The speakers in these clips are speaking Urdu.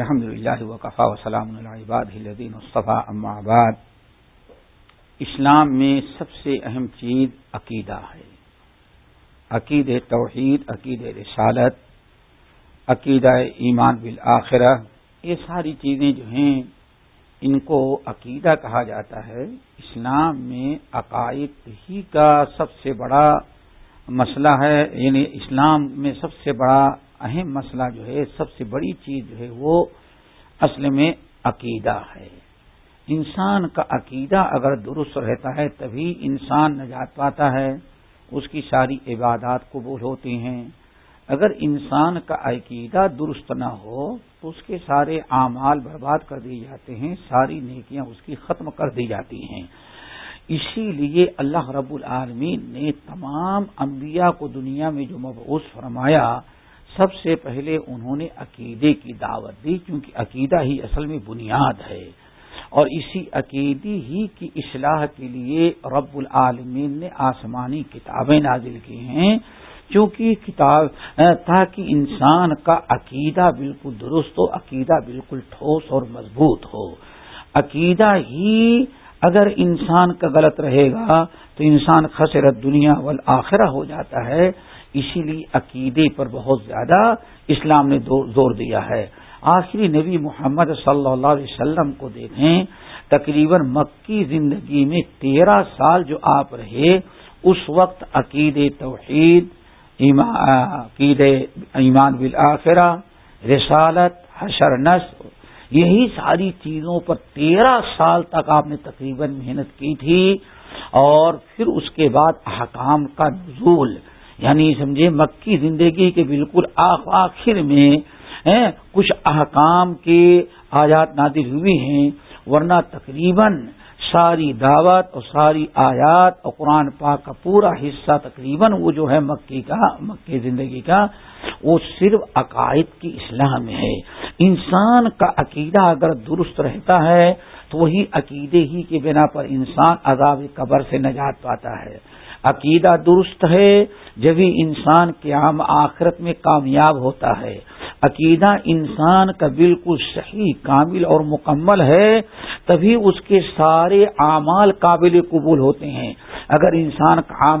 الحمد للہ وقفا وسلام الدین مصطفیٰ آباد اسلام میں سب سے اہم چیز عقیدہ ہے۔ عقید توحید، عقید رسالت عقیدہ ایمان بالآخرہ، یہ ساری چیزیں جو ہیں، ان کو عقیدہ کہا جاتا ہے۔ اسلام میں عقائد ہی کا سب سے بڑا مسئلہ ہے یعنی اسلام میں سب سے بڑا اہم مسئلہ جو ہے، سب سے بڑی چیز جو ہے، وہ اصل میں عقیدہ ہے۔ انسان کا عقیدہ اگر درست رہتا ہے، تبھی انسان نجات پاتا ہے۔ اس کی ساری عبادات قبول ہوتی ہیں۔ اگر انسان کا عقیدہ درست نہ ہو، تو اس کے سارے اعمال برباد کر دیے جاتے ہیں، ساری نیکیاں اس کی ختم کر دی جاتی ہیں۔ اسی لیے اللہ رب العالمین نے تمام انبیاء کو دنیا میں جو مبعوث فرمایا سب سے پہلے انہوں نے عقیدے کی دعوت دی، کیونکہ عقیدہ ہی اصل میں بنیاد ہے۔ اور اسی عقیدی ہی کی اصلاح کے لیے رب العالمین نے آسمانی کتابیں نازل کی ہیں۔ کیونکہ کتاب تاکہ انسان کا عقیدہ بالکل درست ہو، عقیدہ بالکل ٹھوس اور مضبوط ہو۔ عقیدہ ہی اگر انسان کا غلط رہے گا تو انسان خسرت دنیا والآخرہ ہو جاتا ہے۔ اسی لیے عقیدے پر بہت زیادہ اسلام نے زور دیا ہے۔ آخری نبی محمد صلی اللہ علیہ وسلم کو دیکھیں، تقریباً مکی زندگی میں تیرہ سال جو آپ رہے، اس وقت عقید توحید عقید ایمان بالآخرہ، رسالت، حشر نس یہی ساری چیزوں پر تیرہ سال تک آپ نے تقریباً محنت کی تھی۔ اور پھر اس کے بعد احکام کا نزول یعنی سمجھے مکی زندگی کے بالکل آخر میں کچھ احکام کے آیات نادر ہوئی ہیں، ورنہ تقریباً ساری دعوت اور ساری آیات اور قرآن پاک کا پورا حصہ تقریباً وہ جو ہے مکی کا، مکی زندگی کا، وہ صرف عقائد کی اصلاح میں ہے۔ انسان کا عقیدہ اگر درست رہتا ہے، تو وہی عقیدے ہی کے بنا پر انسان عذاب قبر سے نجات پاتا ہے۔ عقیدہ درست ہے جبھی انسان قیام آخرت میں کامیاب ہوتا ہے۔ عقیدہ انسان کا بالکل صحیح، کامل اور مکمل ہے، تبھی اس کے سارے اعمال قابل قبول ہوتے ہیں۔ اگر انسان کا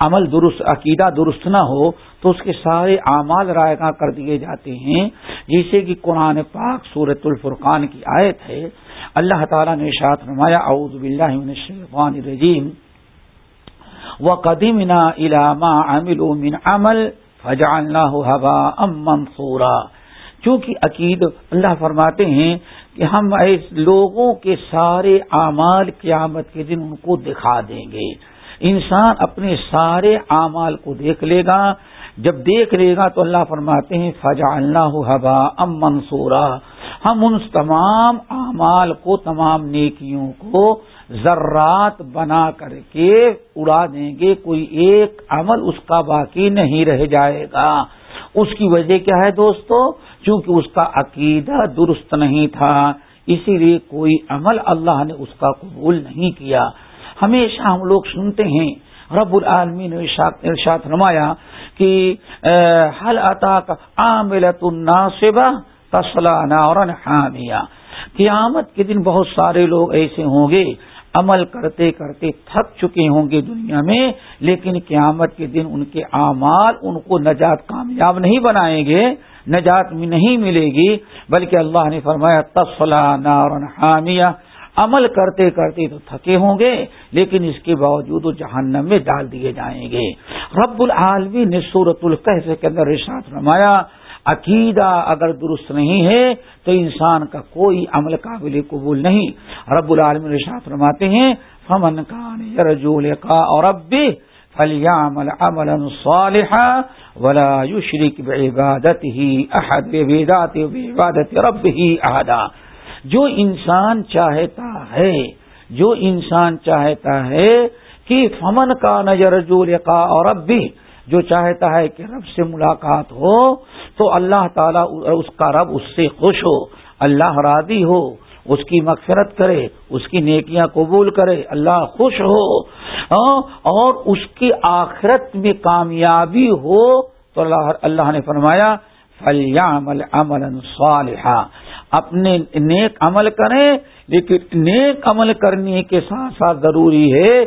عمل درست، عقیدہ درست نہ ہو، تو اس کے سارے اعمال رائے گاہ کر دیے جاتے ہیں۔ جیسے کہ قرآن پاک سورت الفرقان کی آیت ہے۔ اللہ تعالیٰ نے شاط نمایا اعوذ باللہ من الشیطان الرجیم۔ و قدیم علامہ من عمل فجا اللہ ہوا ام چونکہ عقید اللہ فرماتے ہیں کہ ہم ایس لوگوں کے سارے اعمال قیامت کے دن ان کو دکھا دیں گے۔ انسان اپنے سارے اعمال کو دیکھ لے گا۔ جب دیکھ لے گا تو اللہ فرماتے ہیں فجا اللہ ہوا ام منصورا ہم ان تمام اعمال کو، تمام نیکیوں کو ذرات بنا کر کے اڑا دیں گے، کوئی ایک عمل اس کا باقی نہیں رہ جائے گا۔ اس کی وجہ کیا ہے دوستو؟ چونکہ اس کا عقیدہ درست نہیں تھا، اسی لیے کوئی عمل اللہ نے اس کا قبول نہیں کیا۔ ہمیشہ ہم لوگ سنتے ہیں، رب العالمین نے ارشاد نمایا کہ حل عطا کا عاملت الناصبہ تسلا نارن حامیہ قیامت کے دن بہت سارے لوگ ایسے ہوں گے عمل کرتے کرتے تھک چکے ہوں گے دنیا میں، لیکن قیامت کے دن ان کے اعمال ان کو نجات کامیاب نہیں بنائیں گے، نجات میں نہیں ملے گی۔ بلکہ اللہ نے فرمایا تفلا نارن حامیہ عمل کرتے کرتے تو تھکے ہوں گے، لیکن اس کے باوجود وہ جہنم میں ڈال دیے جائیں گے۔ رب العالمی نے صورت القح کے اندر رشاط رمایا عقیدہ اگر درست نہیں ہے تو انسان کا کوئی عمل قابل قبول نہیں۔ رب العالم رشاط فرماتے ہیں، فمن کان کا اور اب فلیامل عمل صالحا ولا یشرک بعبادت ہی احد عبادت رب ہی احدا جو انسان چاہتا ہے، جو انسان چاہتا ہے کہ فمن کا نظر جو لکھا اور اب بھی جو چاہتا ہے کہ رب سے ملاقات ہو تو اللہ تعالیٰ اس کا رب اس سے خوش ہو، اللہ راضی ہو، اس کی مغفرت کرے، اس کی نیکیاں قبول کرے، اللہ خوش ہو ہاں، اور اس کی آخرت میں کامیابی ہو تو اللہ اللہ نے فرمایا فلیامل امل صالحا۔ اپنے نیک عمل کریں لیکن نیک عمل کرنے کے ساتھ ساتھ ضروری ہے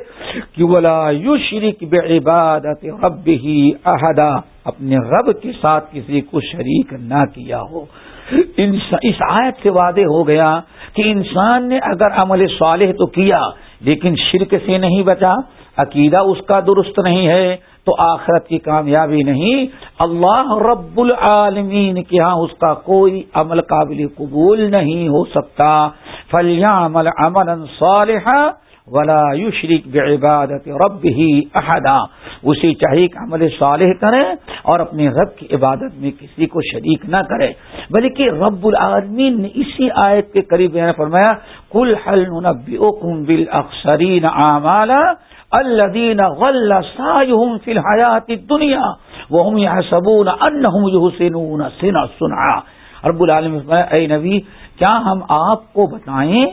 کہ ولا یو شریک بے عبادت رب ہی عہدہ اپنے رب کے ساتھ کسی کو شریک نہ کیا ہو۔ اس آیت سے وعدے ہو گیا کہ انسان نے اگر عمل صالح تو کیا، لیکن شرک سے نہیں بچا، عقیدہ اس کا درست نہیں ہے، تو آخرت کی کامیابی نہیں۔ اللہ رب العالمین کے ہاں اس کا کوئی عمل قابل قبول نہیں ہو سکتا۔ فلیاں عمل امن صالحہ ولا یشرک بعبادت رب ہی احدا اسی چاہیے کہ عمل صالح کرے اور اپنے رب کی عبادت میں کسی کو شریک نہ کرے۔ بلکہ رب العالمین نے اسی آیت کے قریب فرمایا کل حل بل اکثرین اعمالا الدین غل سایہم فی الحیات دنیا وہ سبون ان حسین سنا رب العالمین فرمایا، اے نبی کیا ہم آپ کو بتائیں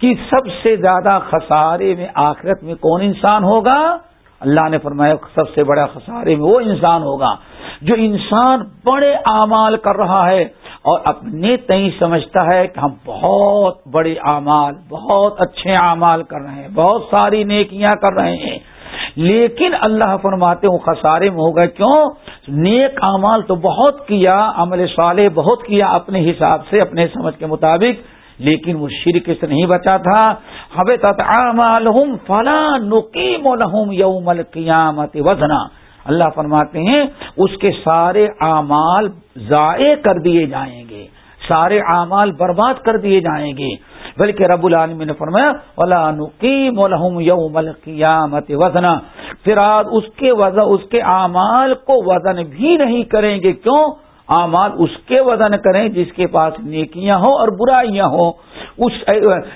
کہ سب سے زیادہ خسارے میں آخرت میں کون انسان ہوگا؟ اللہ نے فرمایا سب سے بڑا خسارے میں وہ انسان ہوگا جو انسان بڑے اعمال کر رہا ہے اور اپنے تئیں سمجھتا ہے کہ ہم بہت بڑے اعمال، بہت اچھے اعمال کر رہے ہیں، بہت ساری نیکیاں کر رہے ہیں۔ لیکن اللہ فرماتے ہوں خسارے میں ہوگا کیوں؟ نیک اعمال تو بہت کیا، عمل صالح بہت کیا اپنے حساب سے، اپنے سمجھ کے مطابق، لیکن وہ شرک سے نہیں بچا تھا۔ فلا نقیم لہم یوم القیامت وزنا۔ اللہ فرماتے ہیں، اس کے سارے اعمال ضائع کر دیے جائیں گے۔ سارے اعمال برباد کر دیے جائیں گے۔ بلکہ رب العالم نے فرمایا، ولا نقیم لہم یوم القیامت وزنا۔ پھر آج اس کے وزن، اس کے اعمال کو وزن بھی نہیں کریں گے۔ کیوں؟ اعمال اس کے وزن کریں جس کے پاس نیکیاں ہوں اور برائیاں ہوں۔ اس،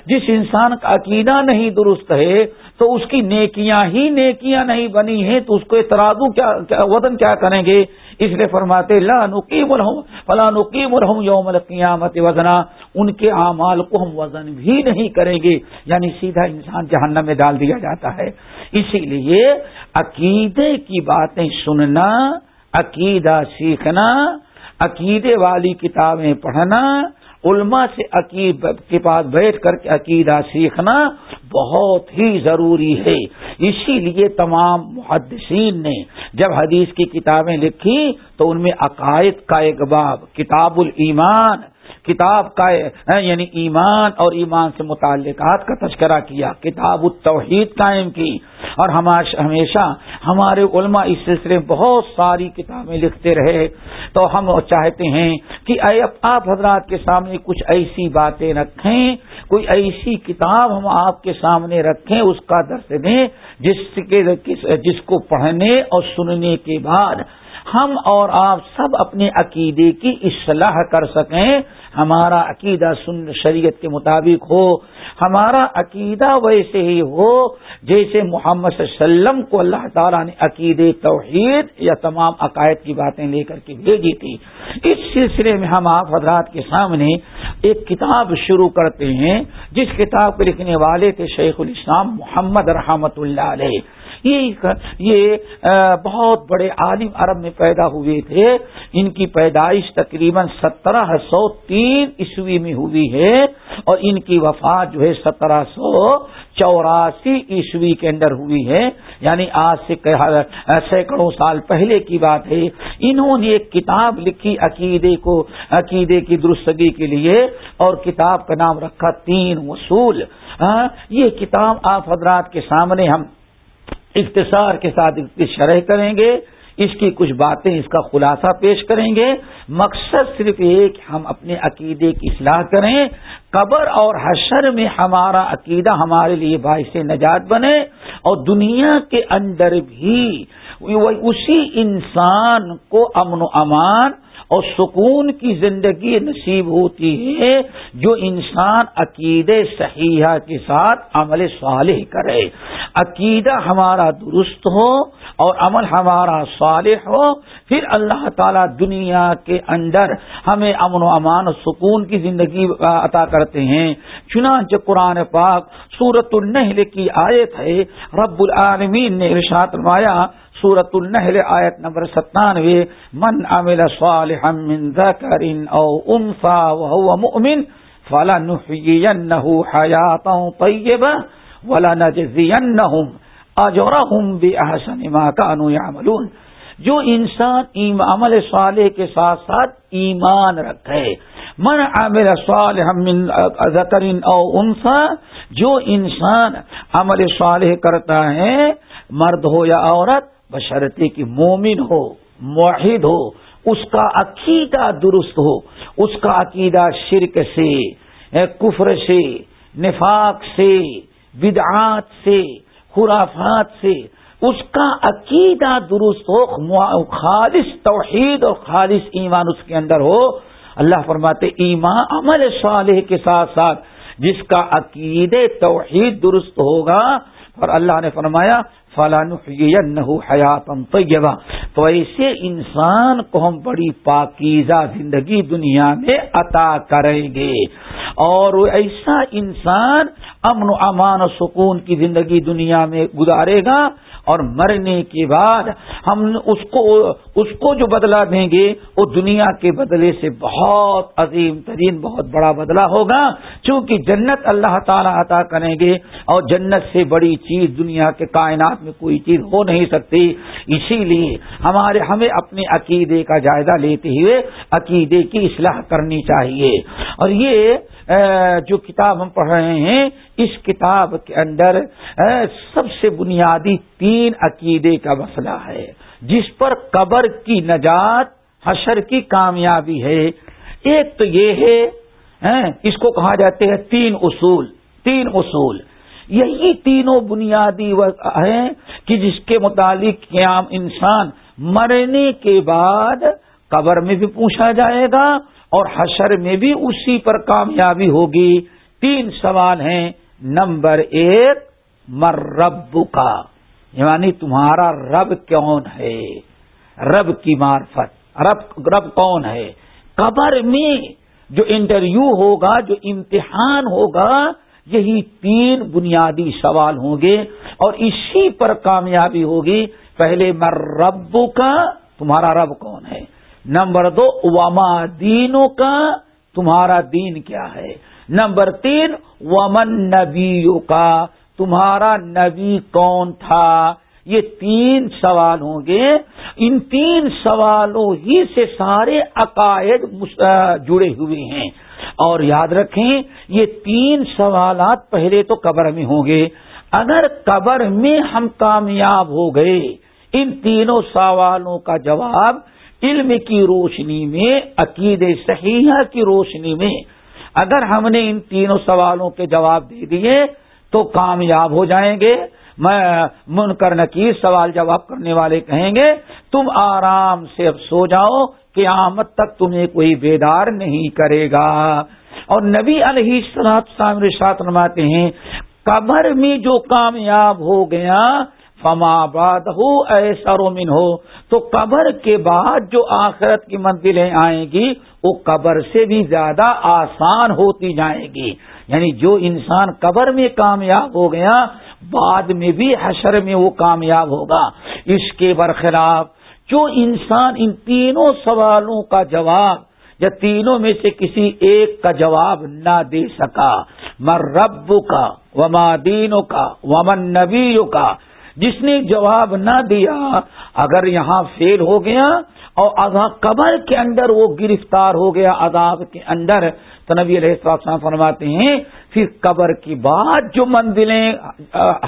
جس انسان کا عقیدہ نہیں درست ہے، تو اس کی نیکیاں ہی نیکیاں نہیں بنی ہیں، تو اس کو اعتراض کیا، وزن کیا کریں گے؟ اس لیے فرماتے لا نقیم الحم، فلا نقیم الحم یوم القیامت وزنا، ان کے اعمال کو ہم وزن بھی نہیں کریں گے یعنی سیدھا انسان جہنم میں ڈال دیا جاتا ہے۔ اسی لیے عقیدے کی باتیں سننا، عقیدہ سیکھنا، عقیدے والی کتابیں پڑھنا علماء سے عقید کے پاس بیٹھ کر کے عقیدہ سیکھنا بہت ہی ضروری ہے۔ اسی لیے تمام محدثین نے جب حدیث کی کتابیں لکھی تو ان میں عقائد کا ایک باب، کتاب الایمان کتاب کا یعنی ایمان اور ایمان سے متعلقات کا تذکرہ کیا، کتاب التوحید قائم کی۔ اور ہمیشہ ہمارے علماء اس سلسلے میں بہت ساری کتابیں لکھتے رہے۔ تو ہم چاہتے ہیں کہ آپ حضرات کے سامنے کچھ ایسی باتیں رکھیں، کوئی ایسی کتاب ہم آپ کے سامنے رکھیں، اس کا درس دیں، جس کے جس کو پڑھنے اور سننے کے بعد ہم اور آپ سب اپنے عقیدے کی اصلاح کر سکیں۔ ہمارا عقیدہ سن شریعت کے مطابق ہو، ہمارا عقیدہ ویسے ہی ہو، جیسے محمد صلی اللہ علیہ وسلم کو اللہ تعالیٰ نے عقید توحید یا تمام عقائد کی باتیں لے کر کے بھیجی تھی۔ اس سلسلے میں ہم آپ حضرات کے سامنے ایک کتاب شروع کرتے ہیں، جس کتاب کو لکھنے والے تھے شیخ الاسلام محمد رحمت اللہ علیہ۔ یہ بہت بڑے عالم عرب میں پیدا ہوئے تھے۔ ان کی پیدائش تقریباً سترہ سو تین عیسوی میں ہوئی ہے اور ان کی وفات جو ہے سترہ سو چوراسی عیسوی کے اندر ہوئی ہے۔ یعنی آج سے سینکڑوں سال پہلے کی بات ہے۔ انہوں نے ایک کتاب لکھی عقیدے کو، عقیدے کی درستگی کے لیے اور کتاب کا نام رکھا تین وصول۔ یہ کتاب آپ حضرات کے سامنے ہم اختصار کے ساتھ اس کی شرح کریں گے، اس کی کچھ باتیں اس کا خلاصہ پیش کریں گے۔ مقصد صرف ایک ہم اپنے عقیدے کی اصلاح کریں، قبر اور حشر میں ہمارا عقیدہ ہمارے لیے باعث نجات بنے اور دنیا کے اندر بھی اسی انسان کو امن و امان اور سکون کی زندگی نصیب ہوتی ہے جو انسان عقید صحیحہ کے ساتھ عمل صالح کرے۔ عقیدہ ہمارا درست ہو اور عمل ہمارا صالح ہو، پھر اللہ تعالیٰ دنیا کے اندر ہمیں امن و امان و سکون کی زندگی عطا کرتے ہیں۔ چنانچہ قرآن پاک سورت النحل کی آیت ہے، رب العالمین نے ارشاد مایا سورت النحل آیت نمبر ستانوے، من عمل صالحا من ذکر او انفا وهو مؤمن فلا حياة طيبة ولا نجزينهم اجرهم بأحسن ما كانوا يعملون جو انسان عمل صالح کے ساتھ ساتھ ایمان رکھے، من عمل صالح من ذکر او انسا جو انسان عمل صالح کرتا ہے، مرد ہو یا عورت بشرطی کی مومن ہو معاہد ہو، اس کا عقیدہ درست ہو، اس کا عقیدہ شرک سے کفر سے، نفاق سے، بدعات سے، خرافات سے، اس کا عقیدہ درست ہو خالص توحید اور خالص ایمان اس کے اندر ہو۔ اللہ فرماتے ایمان عمل صالح کے ساتھ ساتھ جس کا عقید توحید درست ہوگا۔ اور اللہ نے فرمایا فلان حیاتم طیبہ تو ایسے انسان کو ہم بڑی پاکیزہ زندگی دنیا میں عطا کریں گے۔ اور ایسا انسان امن و امان و سکون کی زندگی دنیا میں گزارے گا اور مرنے کے بعد ہم اس کو اس کو جو بدلا دیں گے، وہ دنیا کے بدلے سے بہت عظیم ترین، بہت بڑا بدلا ہوگا۔ چونکہ جنت اللہ تعالیٰ عطا کریں گے اور جنت سے بڑی چیز دنیا کے کائنات میں کوئی چیز ہو نہیں سکتی۔ اسی لیے ہمارے، ہمیں اپنے عقیدے کا جائزہ لیتے ہوئے عقیدے کی اصلاح کرنی چاہیے۔ اور یہ جو کتاب ہم پڑھ رہے ہیں، اس کتاب کے اندر سب سے بنیادی تین عقیدے کا مسئلہ ہے۔ جس پر قبر کی نجات، حشر کی کامیابی ہے۔ ایک تو یہ ہے اس کو کہا جاتے ہیں تین اصول۔ تین اصول۔ یہی تینوں بنیادی ہیں کہ جس کے متعلق قیام انسان مرنے کے بعد قبر میں بھی پوچھا جائے گا اور حشر میں بھی اسی پر کامیابی ہوگی۔ تین سوال ہیں۔ نمبر ایک مر رب کا یعنی تمہارا رب کون ہے؟ رب کی معرفت، رب رب کون ہے؟ قبر میں جو انٹرویو ہوگا، جو امتحان ہوگا، یہی تین بنیادی سوال ہوں گے اور اسی پر کامیابی ہوگی۔ پہلے مر رب کا تمہارا رب کون ہے؟ نمبر دو، وما دینوں کا تمہارا دین کیا ہے؟ نمبر تین، ومن نبی کا تمہارا نبی کون تھا؟ یہ تین سوال ہوں گے۔ ان تین سوالوں ہی سے سارے عقائد جڑے ہوئے ہیں۔ اور یاد رکھیں، یہ تین سوالات پہلے تو قبر میں ہوں گے۔ اگر قبر میں ہم کامیاب ہو گئے، ان تینوں سوالوں کا جواب علم کی روشنی میں، عقید صحیحہ کی روشنی میں اگر ہم نے ان تینوں سوالوں کے جواب دے دیے تو کامیاب ہو جائیں گے۔ میں من کر نکیر سوال جواب کرنے والے کہیں گے، تم آرام سے اب سو جاؤ کہ آمد تک تمہیں کوئی بیدار نہیں کرے گا۔ اور نبی علیہ سلاد سامر ساتھ نماتے ہیں، قبر میں جو کامیاب ہو گیا فما باد ہو ایسا رومن ہو تو قبر کے بعد جو آخرت کی منزلیں آئیں گی، وہ قبر سے بھی زیادہ آسان ہوتی جائیں گی۔ یعنی جو انسان قبر میں کامیاب ہو گیا، بعد میں بھی حشر میں وہ کامیاب ہوگا۔ اس کے برخلاف جو انسان ان تینوں سوالوں کا جواب یا تینوں میں سے کسی ایک کا جواب نہ دے سکا۔ مر رب کا وما دینوں کا ومن نبیوں کا جس نے جواب نہ دیا، اگر یہاں فیل ہو گیا اور قبر کے اندر وہ گرفتار ہو گیا عذاب کے اندر، تو نبی علیہ السلام فرماتے ہیں، پھر قبر کی بعد جو منزلیں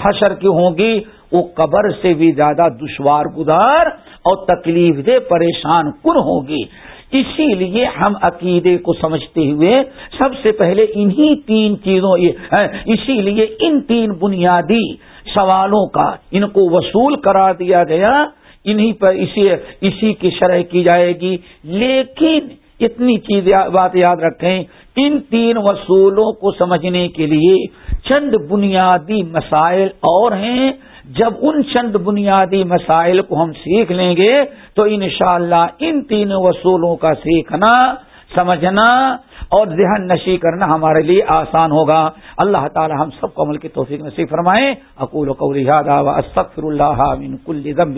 حشر کی ہوں گی، وہ قبر سے بھی زیادہ دشوار گزار اور تکلیف دے پریشان کن ہوگی اسی لیے ہم عقیدے کو سمجھتے ہوئے سب سے پہلے انہی تین چیزوں ہاں، اسی لیے ان تین بنیادی سوالوں کا ان کو وصول کرا دیا گیا، انہی پر اسی اسی کی شرح کی جائے گی۔ لیکن اتنی چیز بات یاد رکھیں، ان تین وصولوں کو سمجھنے کے لیے چند بنیادی مسائل اور ہیں۔ جب ان چند بنیادی مسائل کو ہم سیکھ لیں گے تو انشاءاللہ ان تین وصولوں کا سیکھنا سمجھنا اور ذہن نشی کرنا ہمارے لیے آسان ہوگا۔ اللہ تعالی ہم سب کو عمل کی توفیق نصیب فرمائیں اقول و قولی و استغفر اللہ من کل ذنب